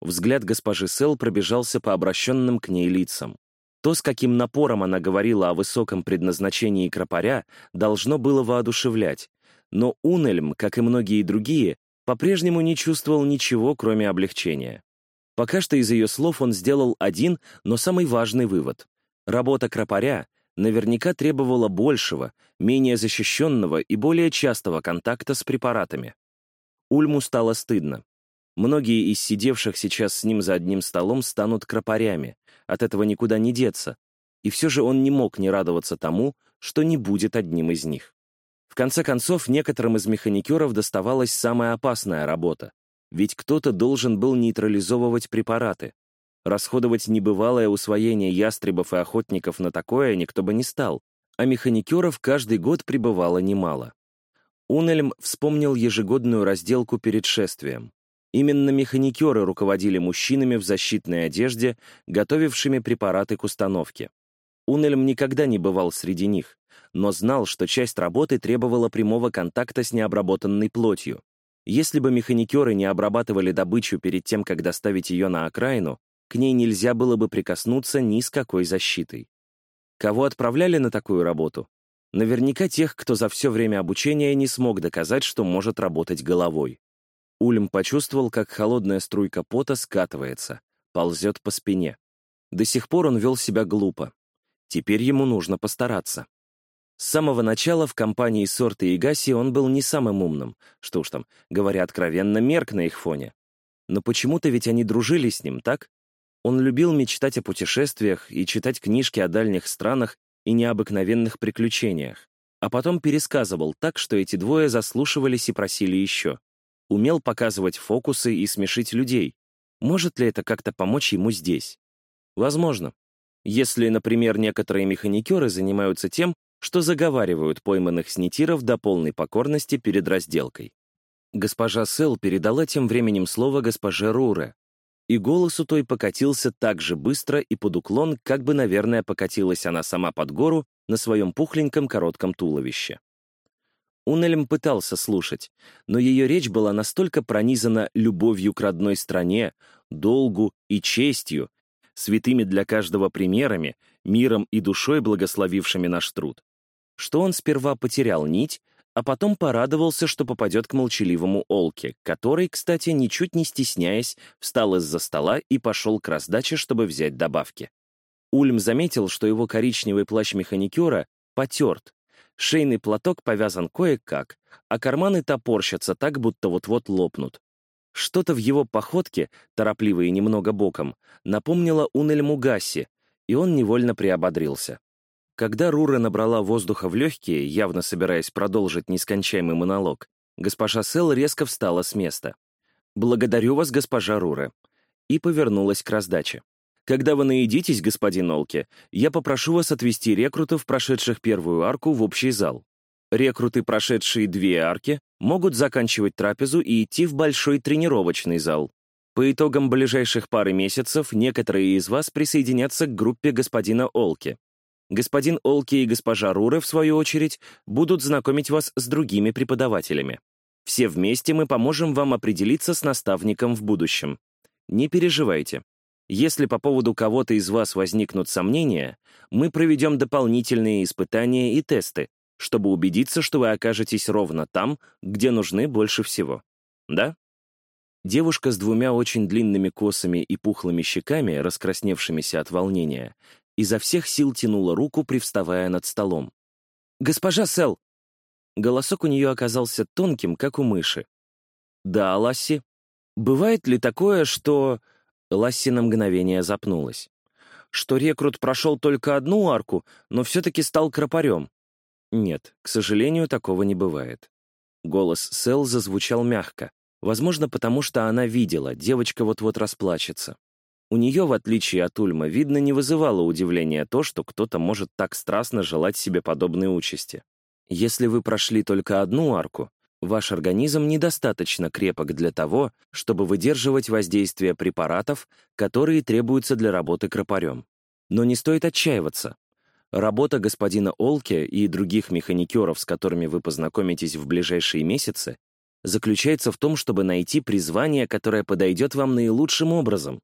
Взгляд госпожи Сел пробежался по обращенным к ней лицам. То, с каким напором она говорила о высоком предназначении кропаря, должно было воодушевлять, но Унельм, как и многие другие, по-прежнему не чувствовал ничего, кроме облегчения. Пока что из ее слов он сделал один, но самый важный вывод. Работа кропаря наверняка требовала большего, менее защищенного и более частого контакта с препаратами. Ульму стало стыдно. Многие из сидевших сейчас с ним за одним столом станут кропарями, от этого никуда не деться, и все же он не мог не радоваться тому, что не будет одним из них. В конце концов, некоторым из механикеров доставалась самая опасная работа ведь кто-то должен был нейтрализовывать препараты. Расходовать небывалое усвоение ястребов и охотников на такое никто бы не стал, а механикеров каждый год прибывало немало. Унельм вспомнил ежегодную разделку перед шествием. Именно механикеры руководили мужчинами в защитной одежде, готовившими препараты к установке. Унельм никогда не бывал среди них, но знал, что часть работы требовала прямого контакта с необработанной плотью. Если бы механикеры не обрабатывали добычу перед тем, как доставить ее на окраину, к ней нельзя было бы прикоснуться ни с какой защитой. Кого отправляли на такую работу? Наверняка тех, кто за все время обучения не смог доказать, что может работать головой. Ульм почувствовал, как холодная струйка пота скатывается, ползет по спине. До сих пор он вел себя глупо. Теперь ему нужно постараться. С самого начала в компании Сорта и Гаси он был не самым умным, что уж там, говоря откровенно, мерк на их фоне. Но почему-то ведь они дружили с ним, так? Он любил мечтать о путешествиях и читать книжки о дальних странах и необыкновенных приключениях, а потом пересказывал так, что эти двое заслушивались и просили еще. Умел показывать фокусы и смешить людей. Может ли это как-то помочь ему здесь? Возможно. Если, например, некоторые механикеры занимаются тем, что заговаривают пойманных снитиров до полной покорности перед разделкой. Госпожа Сел передала тем временем слово госпоже Руре, и голос у той покатился так же быстро и под уклон, как бы, наверное, покатилась она сама под гору на своем пухленьком коротком туловище. Унельм пытался слушать, но ее речь была настолько пронизана любовью к родной стране, долгу и честью, святыми для каждого примерами, миром и душой благословившими наш труд, что он сперва потерял нить, а потом порадовался, что попадет к молчаливому Олке, который, кстати, ничуть не стесняясь, встал из-за стола и пошел к раздаче, чтобы взять добавки. Ульм заметил, что его коричневый плащ механикера потерт, шейный платок повязан кое-как, а карманы топорщатся так, будто вот-вот лопнут. Что-то в его походке, торопливо и немного боком, напомнило Унельму Гасси, и он невольно приободрился. Когда Рура набрала воздуха в легкие, явно собираясь продолжить нескончаемый монолог, госпожа Сел резко встала с места. «Благодарю вас, госпожа Рура», и повернулась к раздаче. «Когда вы наедитесь, господин Олке, я попрошу вас отвести рекрутов, прошедших первую арку, в общий зал. Рекруты, прошедшие две арки, могут заканчивать трапезу и идти в большой тренировочный зал. По итогам ближайших пары месяцев некоторые из вас присоединятся к группе господина Олки. Господин Олки и госпожа Руре, в свою очередь, будут знакомить вас с другими преподавателями. Все вместе мы поможем вам определиться с наставником в будущем. Не переживайте. Если по поводу кого-то из вас возникнут сомнения, мы проведем дополнительные испытания и тесты, чтобы убедиться, что вы окажетесь ровно там, где нужны больше всего. Да? Девушка с двумя очень длинными косами и пухлыми щеками, раскрасневшимися от волнения, изо всех сил тянула руку, привставая над столом. «Госпожа Сел!» Голосок у нее оказался тонким, как у мыши. «Да, Ласси. Бывает ли такое, что...» Ласси на мгновение запнулась. «Что рекрут прошел только одну арку, но все-таки стал кропарем?» Нет, к сожалению, такого не бывает. Голос Сел зазвучал мягко. Возможно, потому что она видела, девочка вот-вот расплачется. У нее, в отличие от Ульма, видно, не вызывало удивления то, что кто-то может так страстно желать себе подобной участи. Если вы прошли только одну арку, ваш организм недостаточно крепок для того, чтобы выдерживать воздействие препаратов, которые требуются для работы кропарем. Но не стоит отчаиваться. Работа господина Олке и других механикеров, с которыми вы познакомитесь в ближайшие месяцы, заключается в том, чтобы найти призвание, которое подойдет вам наилучшим образом.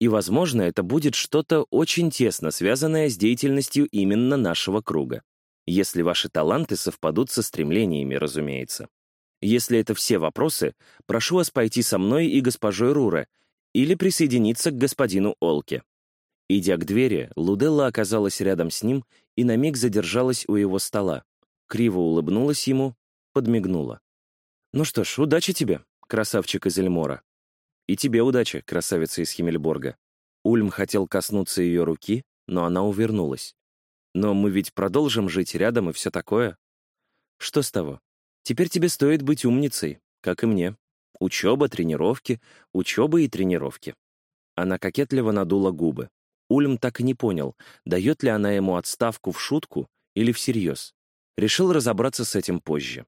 И, возможно, это будет что-то очень тесно связанное с деятельностью именно нашего круга. Если ваши таланты совпадут со стремлениями, разумеется. Если это все вопросы, прошу вас пойти со мной и госпожой Руре или присоединиться к господину Олке. Идя к двери, Луделла оказалась рядом с ним и на миг задержалась у его стола. Криво улыбнулась ему, подмигнула. «Ну что ж, удачи тебе, красавчик из Эльмора». «И тебе удачи, красавица из Химмельборга». Ульм хотел коснуться ее руки, но она увернулась. «Но мы ведь продолжим жить рядом и все такое». «Что с того? Теперь тебе стоит быть умницей, как и мне. Учеба, тренировки, учеба и тренировки». Она кокетливо надула губы. Ульм так и не понял, дает ли она ему отставку в шутку или всерьез. Решил разобраться с этим позже.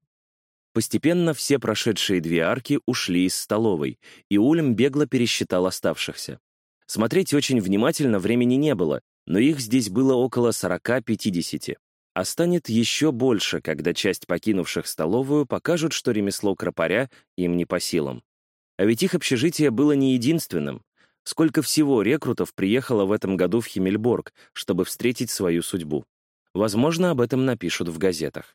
Постепенно все прошедшие две арки ушли из столовой, и Ульм бегло пересчитал оставшихся. Смотреть очень внимательно времени не было, но их здесь было около 40-50. А станет еще больше, когда часть покинувших столовую покажут, что ремесло кропаря им не по силам. А ведь их общежитие было не единственным. Сколько всего рекрутов приехало в этом году в Химмельборг, чтобы встретить свою судьбу. Возможно, об этом напишут в газетах.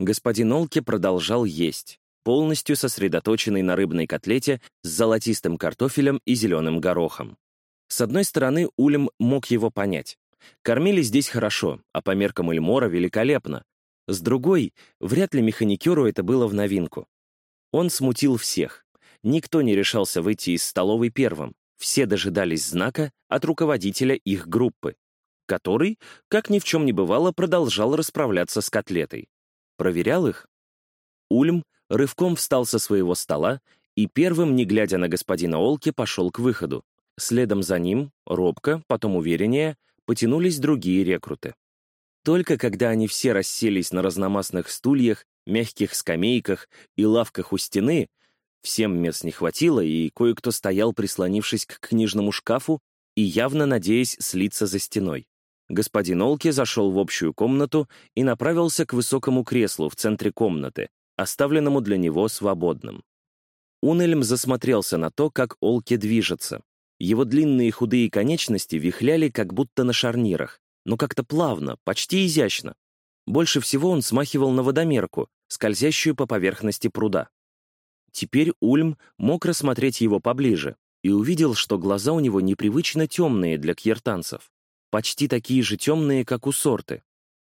Господин Олке продолжал есть, полностью сосредоточенный на рыбной котлете с золотистым картофелем и зеленым горохом. С одной стороны, Улем мог его понять. Кормили здесь хорошо, а по меркам Эльмора великолепно. С другой, вряд ли механикеру это было в новинку. Он смутил всех. Никто не решался выйти из столовой первым. Все дожидались знака от руководителя их группы, который, как ни в чем не бывало, продолжал расправляться с котлетой. Проверял их? Ульм рывком встал со своего стола и первым, не глядя на господина Олки, пошел к выходу. Следом за ним, робко, потом увереннее, потянулись другие рекруты. Только когда они все расселись на разномастных стульях, мягких скамейках и лавках у стены, Всем мест не хватило, и кое-кто стоял, прислонившись к книжному шкафу и явно надеясь слиться за стеной. Господин Олки зашел в общую комнату и направился к высокому креслу в центре комнаты, оставленному для него свободным. Унельм засмотрелся на то, как Олки движется. Его длинные худые конечности вихляли как будто на шарнирах, но как-то плавно, почти изящно. Больше всего он смахивал на водомерку, скользящую по поверхности пруда. Теперь Ульм мог рассмотреть его поближе и увидел, что глаза у него непривычно темные для кьертанцев, почти такие же темные, как у сорты.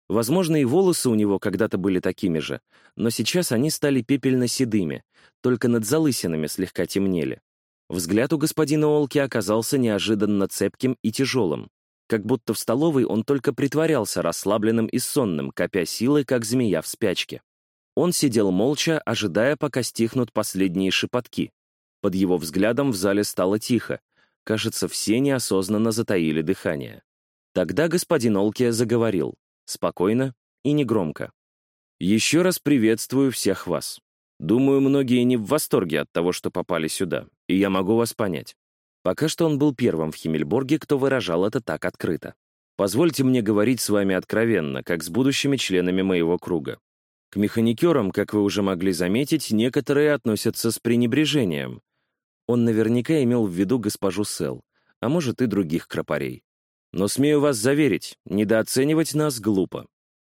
Возможно, и волосы у него когда-то были такими же, но сейчас они стали пепельно-седыми, только над залысинами слегка темнели. Взгляд у господина Олки оказался неожиданно цепким и тяжелым. Как будто в столовой он только притворялся расслабленным и сонным, копя силы, как змея в спячке. Он сидел молча, ожидая, пока стихнут последние шепотки. Под его взглядом в зале стало тихо. Кажется, все неосознанно затаили дыхание. Тогда господин Олкия заговорил, спокойно и негромко. «Еще раз приветствую всех вас. Думаю, многие не в восторге от того, что попали сюда, и я могу вас понять. Пока что он был первым в Химмельборге, кто выражал это так открыто. Позвольте мне говорить с вами откровенно, как с будущими членами моего круга. К механикерам, как вы уже могли заметить, некоторые относятся с пренебрежением. Он наверняка имел в виду госпожу Сел, а может и других кропарей. Но смею вас заверить, недооценивать нас глупо.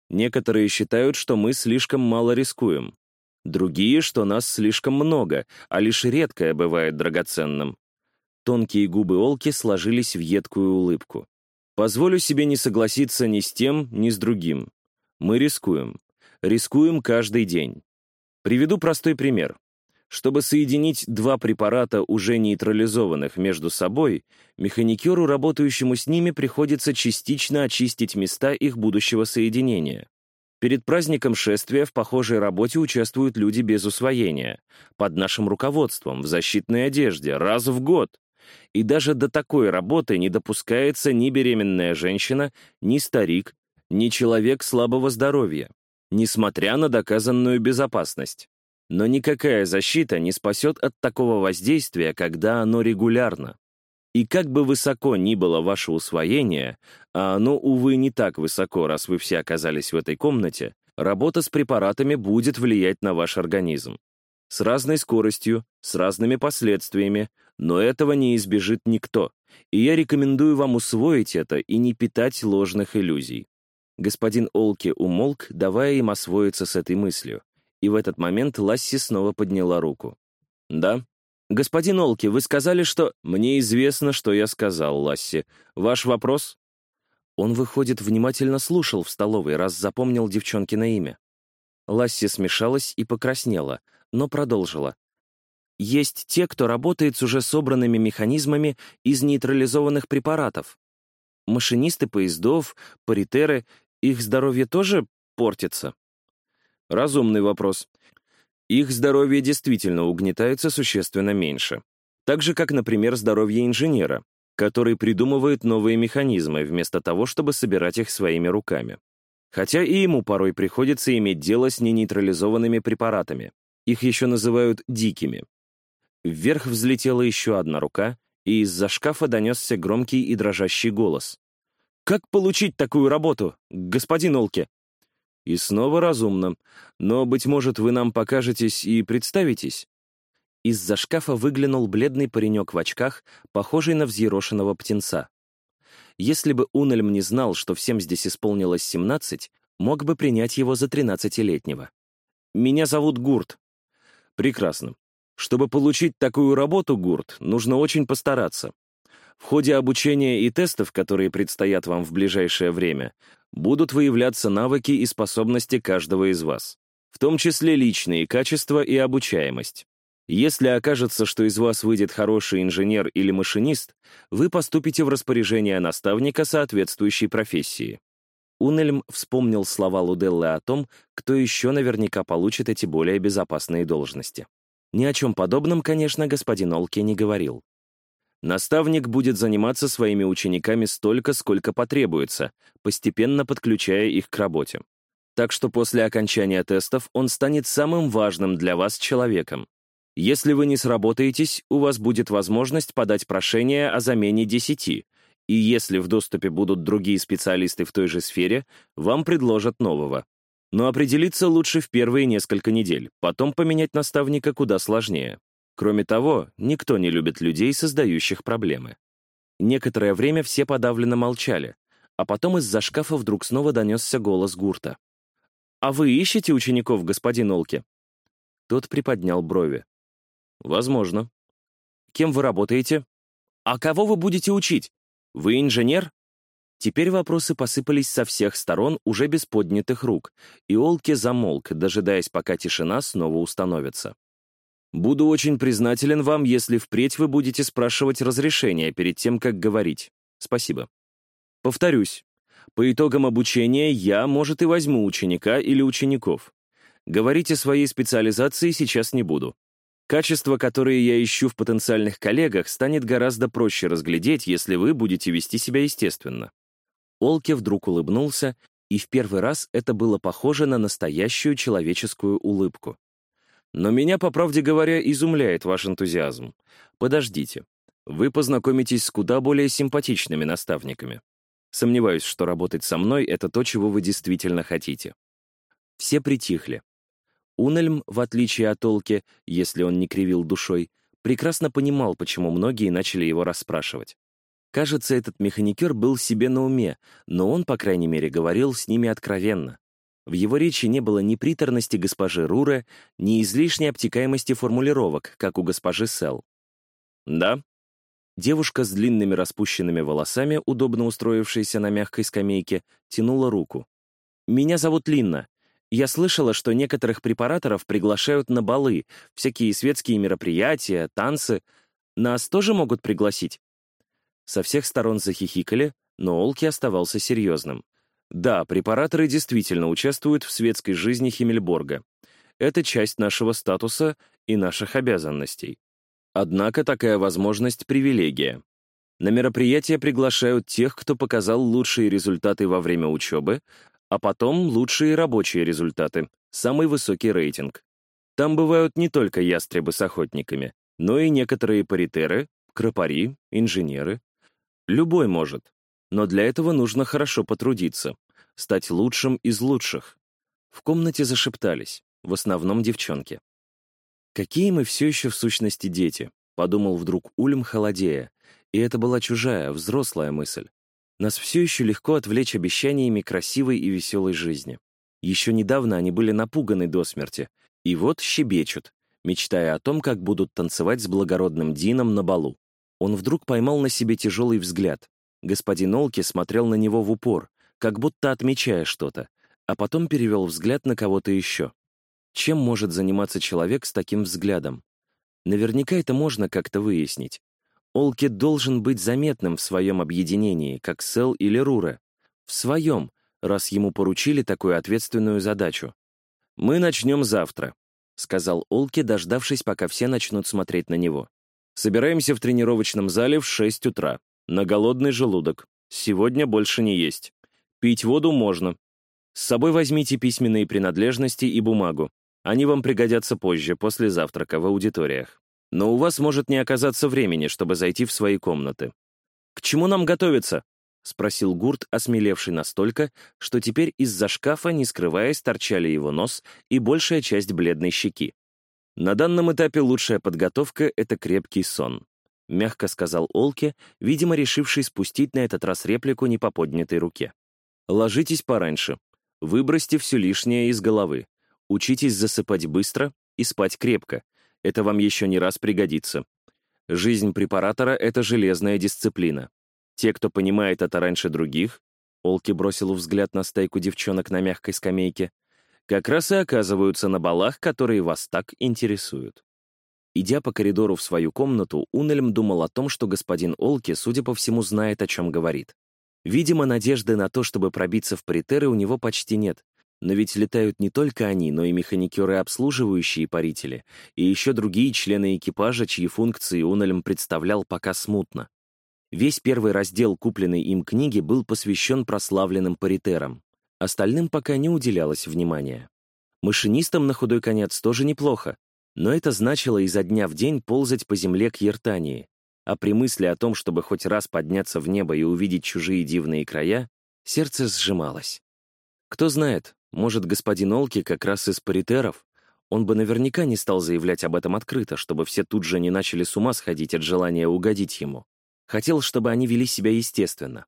Некоторые считают, что мы слишком мало рискуем. Другие, что нас слишком много, а лишь редкое бывает драгоценным. Тонкие губы Олки сложились в едкую улыбку. «Позволю себе не согласиться ни с тем, ни с другим. Мы рискуем. Рискуем каждый день. Приведу простой пример. Чтобы соединить два препарата, уже нейтрализованных между собой, механикеру, работающему с ними, приходится частично очистить места их будущего соединения. Перед праздником шествия в похожей работе участвуют люди без усвоения, под нашим руководством, в защитной одежде, раз в год. И даже до такой работы не допускается ни беременная женщина, ни старик, ни человек слабого здоровья, несмотря на доказанную безопасность. Но никакая защита не спасет от такого воздействия, когда оно регулярно. И как бы высоко ни было ваше усвоение, а оно, увы, не так высоко, раз вы все оказались в этой комнате, работа с препаратами будет влиять на ваш организм. С разной скоростью, с разными последствиями, но этого не избежит никто, и я рекомендую вам усвоить это и не питать ложных иллюзий. Господин Олки умолк, давая им освоиться с этой мыслью, и в этот момент Ласси снова подняла руку. «Да?» «Господин Олки, вы сказали, что...» «Мне известно, что я сказал, Ласси. Ваш вопрос?» Он, выходит, внимательно слушал в столовой, раз запомнил девчонкино имя. Ласси смешалась и покраснела, но продолжила. Есть те, кто работает с уже собранными механизмами из нейтрализованных препаратов. Машинисты поездов, паритеры, их здоровье тоже портится? Разумный вопрос. Их здоровье действительно угнетается существенно меньше. Так же, как, например, здоровье инженера, который придумывает новые механизмы вместо того, чтобы собирать их своими руками. Хотя и ему порой приходится иметь дело с ненейтрализованными препаратами. Их еще называют «дикими». Вверх взлетела еще одна рука, и из-за шкафа донесся громкий и дрожащий голос. «Как получить такую работу, господин Олке?» И снова разумно. Но, быть может, вы нам покажетесь и представитесь? Из-за шкафа выглянул бледный паренек в очках, похожий на взъерошенного птенца. Если бы Унельм не знал, что всем здесь исполнилось 17, мог бы принять его за 13-летнего. «Меня зовут Гурт». «Прекрасно. Чтобы получить такую работу, Гурт, нужно очень постараться. В ходе обучения и тестов, которые предстоят вам в ближайшее время, будут выявляться навыки и способности каждого из вас, в том числе личные качества и обучаемость. Если окажется, что из вас выйдет хороший инженер или машинист, вы поступите в распоряжение наставника соответствующей профессии. Унельм вспомнил слова Луделлы о том, кто еще наверняка получит эти более безопасные должности. Ни о чем подобном, конечно, господин Олке не говорил. Наставник будет заниматься своими учениками столько, сколько потребуется, постепенно подключая их к работе. Так что после окончания тестов он станет самым важным для вас человеком. Если вы не сработаетесь, у вас будет возможность подать прошение о замене 10, и если в доступе будут другие специалисты в той же сфере, вам предложат нового. Но определиться лучше в первые несколько недель, потом поменять наставника куда сложнее. Кроме того, никто не любит людей, создающих проблемы. Некоторое время все подавленно молчали, а потом из-за шкафа вдруг снова донесся голос Гурта. «А вы ищете учеников, господин Олки?» Тот приподнял брови. «Возможно». «Кем вы работаете?» «А кого вы будете учить? Вы инженер?» Теперь вопросы посыпались со всех сторон уже без поднятых рук, и Олки замолк, дожидаясь, пока тишина снова установится. «Буду очень признателен вам, если впредь вы будете спрашивать разрешения перед тем, как говорить. Спасибо». Повторюсь, по итогам обучения я, может, и возьму ученика или учеников. Говорить о своей специализации сейчас не буду. Качества, которые я ищу в потенциальных коллегах, станет гораздо проще разглядеть, если вы будете вести себя естественно. Олке вдруг улыбнулся, и в первый раз это было похоже на настоящую человеческую улыбку. Но меня, по правде говоря, изумляет ваш энтузиазм. Подождите. Вы познакомитесь с куда более симпатичными наставниками. Сомневаюсь, что работать со мной — это то, чего вы действительно хотите. Все притихли. Унельм, в отличие от Олки, если он не кривил душой, прекрасно понимал, почему многие начали его расспрашивать. Кажется, этот механикер был себе на уме, но он, по крайней мере, говорил с ними откровенно. В его речи не было ни приторности госпожи Руре, ни излишней обтекаемости формулировок, как у госпожи Сел. «Да». Девушка с длинными распущенными волосами, удобно устроившаяся на мягкой скамейке, тянула руку. «Меня зовут Линна. Я слышала, что некоторых препараторов приглашают на балы, всякие светские мероприятия, танцы. Нас тоже могут пригласить?» Со всех сторон захихикали, но Олки оставался серьезным. Да, препараторы действительно участвуют в светской жизни Химмельборга. Это часть нашего статуса и наших обязанностей. Однако такая возможность — привилегия. На мероприятия приглашают тех, кто показал лучшие результаты во время учебы, а потом лучшие рабочие результаты, самый высокий рейтинг. Там бывают не только ястребы с охотниками, но и некоторые паритеры, кропари, инженеры. Любой может, но для этого нужно хорошо потрудиться, стать лучшим из лучших. В комнате зашептались, в основном девчонки. «Какие мы все еще в сущности дети», — подумал вдруг Ульм холодея, и это была чужая, взрослая мысль. Нас все еще легко отвлечь обещаниями красивой и веселой жизни. Еще недавно они были напуганы до смерти, и вот щебечут, мечтая о том, как будут танцевать с благородным Дином на балу. Он вдруг поймал на себе тяжелый взгляд. Господин Олки смотрел на него в упор, как будто отмечая что-то, а потом перевел взгляд на кого-то еще. Чем может заниматься человек с таким взглядом? Наверняка это можно как-то выяснить. Олки должен быть заметным в своем объединении, как Сел или Рура. В своем, раз ему поручили такую ответственную задачу. «Мы начнем завтра», — сказал Олки, дождавшись, пока все начнут смотреть на него. Собираемся в тренировочном зале в 6 утра. На голодный желудок. Сегодня больше не есть. Пить воду можно. С собой возьмите письменные принадлежности и бумагу. Они вам пригодятся позже, после завтрака, в аудиториях. Но у вас может не оказаться времени, чтобы зайти в свои комнаты. «К чему нам готовиться?» — спросил Гурт, осмелевший настолько, что теперь из-за шкафа, не скрываясь, торчали его нос и большая часть бледной щеки. На данном этапе лучшая подготовка — это крепкий сон. Мягко сказал Олке, видимо, решивший спустить на этот раз реплику не по поднятой руке. Ложитесь пораньше. Выбросьте все лишнее из головы. Учитесь засыпать быстро и спать крепко. Это вам еще не раз пригодится. Жизнь препаратора — это железная дисциплина. Те, кто понимает это раньше других, Олки бросил взгляд на стайку девчонок на мягкой скамейке, как раз и оказываются на балах, которые вас так интересуют. Идя по коридору в свою комнату, Унельм думал о том, что господин Олки, судя по всему, знает, о чем говорит. Видимо, надежды на то, чтобы пробиться в паритеры, у него почти нет. Но ведь летают не только они, но и механикеры, обслуживающие парители, и еще другие члены экипажа, чьи функции Унельм представлял пока смутно. Весь первый раздел купленной им книги был посвящен прославленным паритерам. Остальным пока не уделялось внимания. Машинистам на худой конец тоже неплохо. Но это значило изо дня в день ползать по земле к Ертании, а при мысли о том, чтобы хоть раз подняться в небо и увидеть чужие дивные края, сердце сжималось. Кто знает, может, господин Олки как раз из паритеров, он бы наверняка не стал заявлять об этом открыто, чтобы все тут же не начали с ума сходить от желания угодить ему. Хотел, чтобы они вели себя естественно.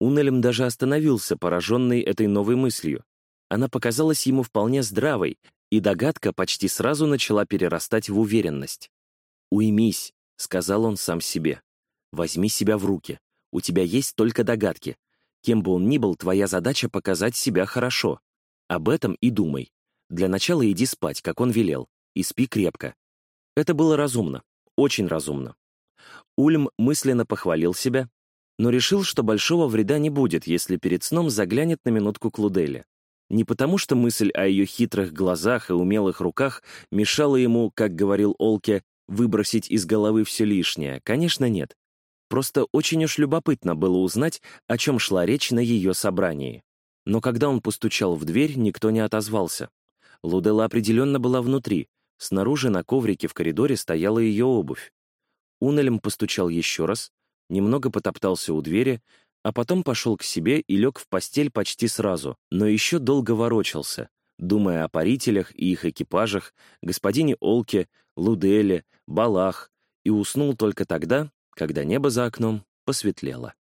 Унелем даже остановился, пораженный этой новой мыслью. Она показалась ему вполне здравой, и догадка почти сразу начала перерастать в уверенность. «Уймись», — сказал он сам себе. «Возьми себя в руки. У тебя есть только догадки. Кем бы он ни был, твоя задача — показать себя хорошо. Об этом и думай. Для начала иди спать, как он велел, и спи крепко. Это было разумно, очень разумно. Ульм мысленно похвалил себя, но решил, что большого вреда не будет, если перед сном заглянет на минутку к Луделе. Не потому, что мысль о ее хитрых глазах и умелых руках мешала ему, как говорил Олке, выбросить из головы все лишнее. Конечно, нет. Просто очень уж любопытно было узнать, о чем шла речь на ее собрании. Но когда он постучал в дверь, никто не отозвался. Лудела определенно была внутри. Снаружи на коврике в коридоре стояла ее обувь. Унелем постучал еще раз, немного потоптался у двери, а потом пошел к себе и лег в постель почти сразу, но еще долго ворочался, думая о парителях и их экипажах, господине Олке, Луделе, Балах, и уснул только тогда, когда небо за окном посветлело.